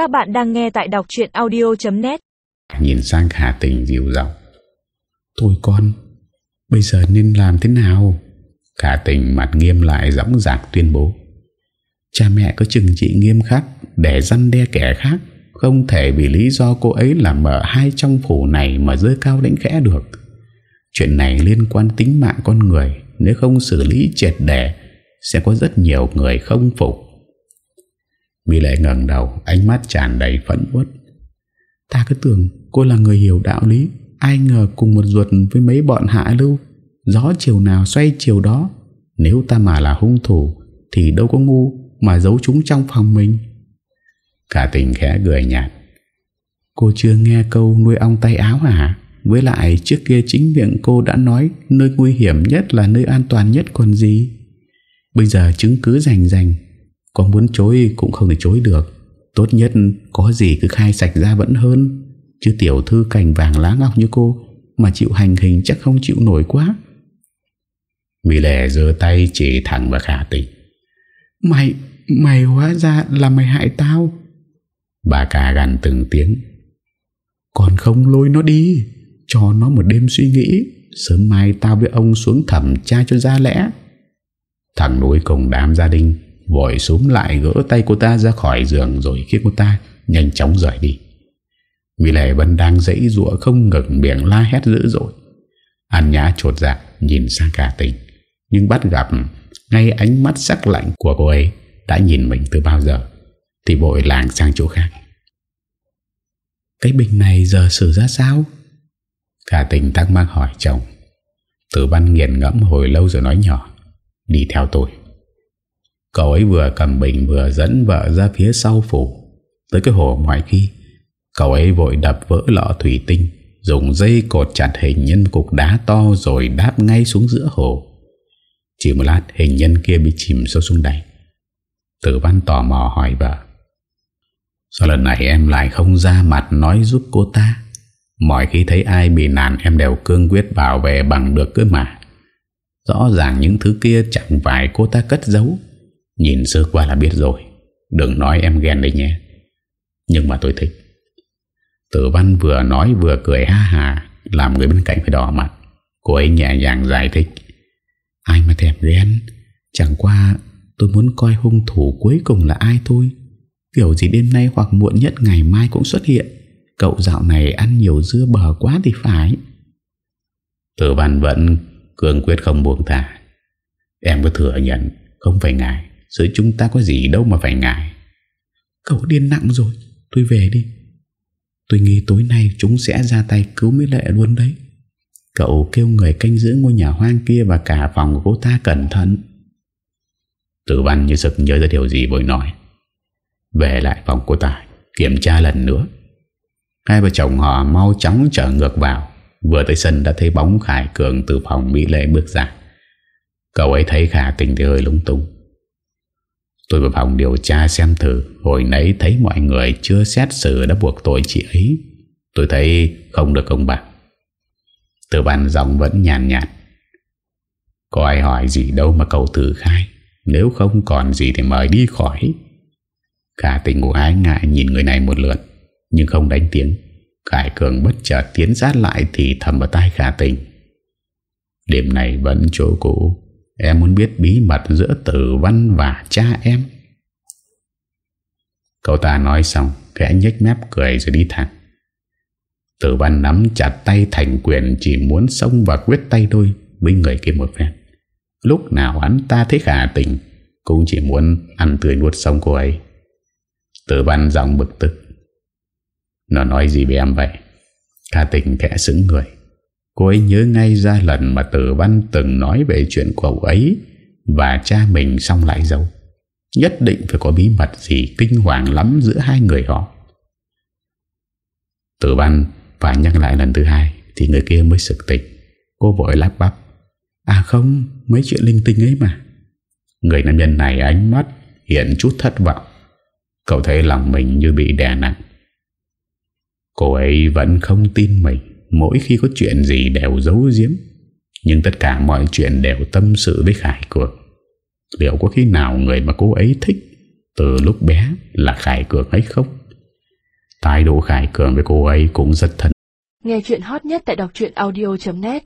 Các bạn đang nghe tại đọc chuyện audio.net Nhìn sang Khả Tình dịu giọng. Thôi con, Bây giờ nên làm thế nào? Khả Tình mặt nghiêm lại dõng dạc tuyên bố. Cha mẹ có chừng trị nghiêm khắc, Để răn đe kẻ khác. Không thể vì lý do cô ấy là mở hai trong phủ này Mà rơi cao đánh khẽ được. Chuyện này liên quan tính mạng con người. Nếu không xử lý triệt để, Sẽ có rất nhiều người không phục. Mỹ lệ ngẩn đầu, Ánh mắt tràn đầy phẫn uất. Ta cứ tưởng cô là người hiểu đạo lý, Ai ngờ cùng một ruột với mấy bọn hạ lưu, Gió chiều nào xoay chiều đó. Nếu ta mà là hung thủ, Thì đâu có ngu Mà giấu chúng trong phòng mình. Cả tình khẽ cười nhạt. Cô chưa nghe câu nuôi ong tay áo hả? Với lại trước kia chính miệng cô đã nói Nơi nguy hiểm nhất là nơi an toàn nhất còn gì. Bây giờ chứng cứ rành rành. Có muốn chối cũng không thể chối được. Tốt nhất có gì cứ khai sạch ra vẫn hơn. Chứ tiểu thư cảnh vàng lá ngọc như cô Mà chịu hành hình chắc không chịu nổi quá. Mỹ Lệ dơ tay chỉ thẳng vào khả tình Mày Mày hóa ra là mày hại tao. Bà cả gần từng tiếng. Còn không lôi nó đi Cho nó một đêm suy nghĩ Sớm mai tao với ông xuống thẩm tra cho ra lẽ. Thằng núi cùng đám gia đình Vội súng lại gỡ tay cô ta ra khỏi giường Rồi khiến cô ta nhanh chóng rời đi. Vì lệ vẫn đang dãy rụa không ngừng miệng la hét dữ dội. An nhã trột dạ nhìn sang cả tình, Nhưng bắt gặp ngay ánh mắt sắc lạnh của cô ấy Đã nhìn mình từ bao giờ, Thì vội làng sang chỗ khác. Cái bình này giờ xử ra sao? Cả tình thắc mắc hỏi chồng. Tử văn nghiền ngẫm hồi lâu rồi nói nhỏ, Đi theo tôi. Cậu ấy vừa cầm bình vừa dẫn vợ ra phía sau phủ. Tới cái hồ ngoài khi Cậu ấy vội đập vỡ lọ thủy tinh, Dùng dây cột chặt hình nhân cục đá to Rồi đáp ngay xuống giữa hồ. Chỉ một lát, hình nhân kia bị chìm sâu xuống đáy. Tử văn tò mò hỏi vợ, Sao lần này em lại không ra mặt nói giúp cô ta? Mọi khi thấy ai bị nạn, em đều cương quyết bảo vệ bằng được cơ mà. Rõ ràng những thứ kia chẳng phải cô ta cất giấu. Nhìn sơ qua là biết rồi. Đừng nói em ghen đấy nhé. Nhưng mà tôi thích. Tử văn vừa nói vừa cười ha hà, Làm người bên cạnh phải đỏ mặt. Cô ấy nhẹ nhàng giải thích. Ai mà thèm ghen? Chẳng qua tôi muốn coi hung thủ cuối cùng là ai thôi. Kiểu gì đêm nay hoặc muộn nhất ngày mai cũng xuất hiện. Cậu dạo này ăn nhiều dưa bờ quá thì phải. Tử văn vẫn cường quyết không buông thả. Em cứ thừa nhận, Không phải ngại. Giữa chúng ta có gì đâu mà phải ngại. Cậu điên nặng rồi, Tôi về đi. Tôi nghĩ tối nay chúng sẽ ra tay cứu Mỹ Lệ luôn đấy. Cậu kêu người canh giữ ngôi nhà hoang kia Và cả phòng của cô ta cẩn thận. Tử văn như sực nhớ ra điều gì vội nói. Về lại phòng cô ta, Kiểm tra lần nữa. Hai vợ chồng họ mau chóng trở ngược vào. Vừa tới sân đã thấy bóng Khải Cường Từ phòng Mỹ Lệ bước ra. Cậu ấy thấy khả tình thì hơi lúng túng. Tôi vào phòng điều tra xem thử. Hồi nãy thấy mọi người chưa xét xử đã buộc tội chị ấy. Tôi thấy không được công bằng Từ bàn giọng vẫn nhàn nhạt, nhạt Có ai hỏi gì đâu mà cậu thử khai. Nếu không còn gì thì mời đi khỏi. Cả tình của ái ngại nhìn người này một lượt Nhưng không đánh tiếng. Khải Cường bất chợt tiến sát lại Thì thầm vào tai khả tình. Đêm này vẫn chỗ cũ. Em muốn biết bí mật giữa tử văn và cha em. Cậu ta nói xong, Khẽ nhếch mép cười rồi đi thẳng. Tử văn nắm chặt tay thành quyền, Chỉ muốn xông và quyết tay đôi Với người kia một phen. Lúc nào hắn ta thấy khả tình, Cũng chỉ muốn ăn tươi nuốt sống cô ấy. Tử văn giọng bực tức. Nó nói gì với em vậy? Khả tình kẻ xứng người. Cô ấy nhớ ngay ra lần mà tử văn từng nói về chuyện của cậu ấy Và cha mình xong lại giấu. Nhất định phải có bí mật gì kinh hoàng lắm giữa hai người họ. Tử văn và nhắc lại lần thứ hai Thì người kia mới sực tỉnh. Cô vội lắp bắp. À không, mấy chuyện linh tinh ấy mà. Người nam nhân này ánh mắt hiện chút thất vọng. Cậu thấy lòng mình như bị đè nặng. Cô ấy vẫn không tin mình. Mỗi khi có chuyện gì đều giấu giếm, Nhưng tất cả mọi chuyện đều tâm sự với Khải Cường. Liệu có khi nào người mà cô ấy thích Từ lúc bé là Khải Cường hay không? Thái độ Khải Cường với cô ấy cũng rất thân. Nghe chuyện hot nhất tại đọc audio.net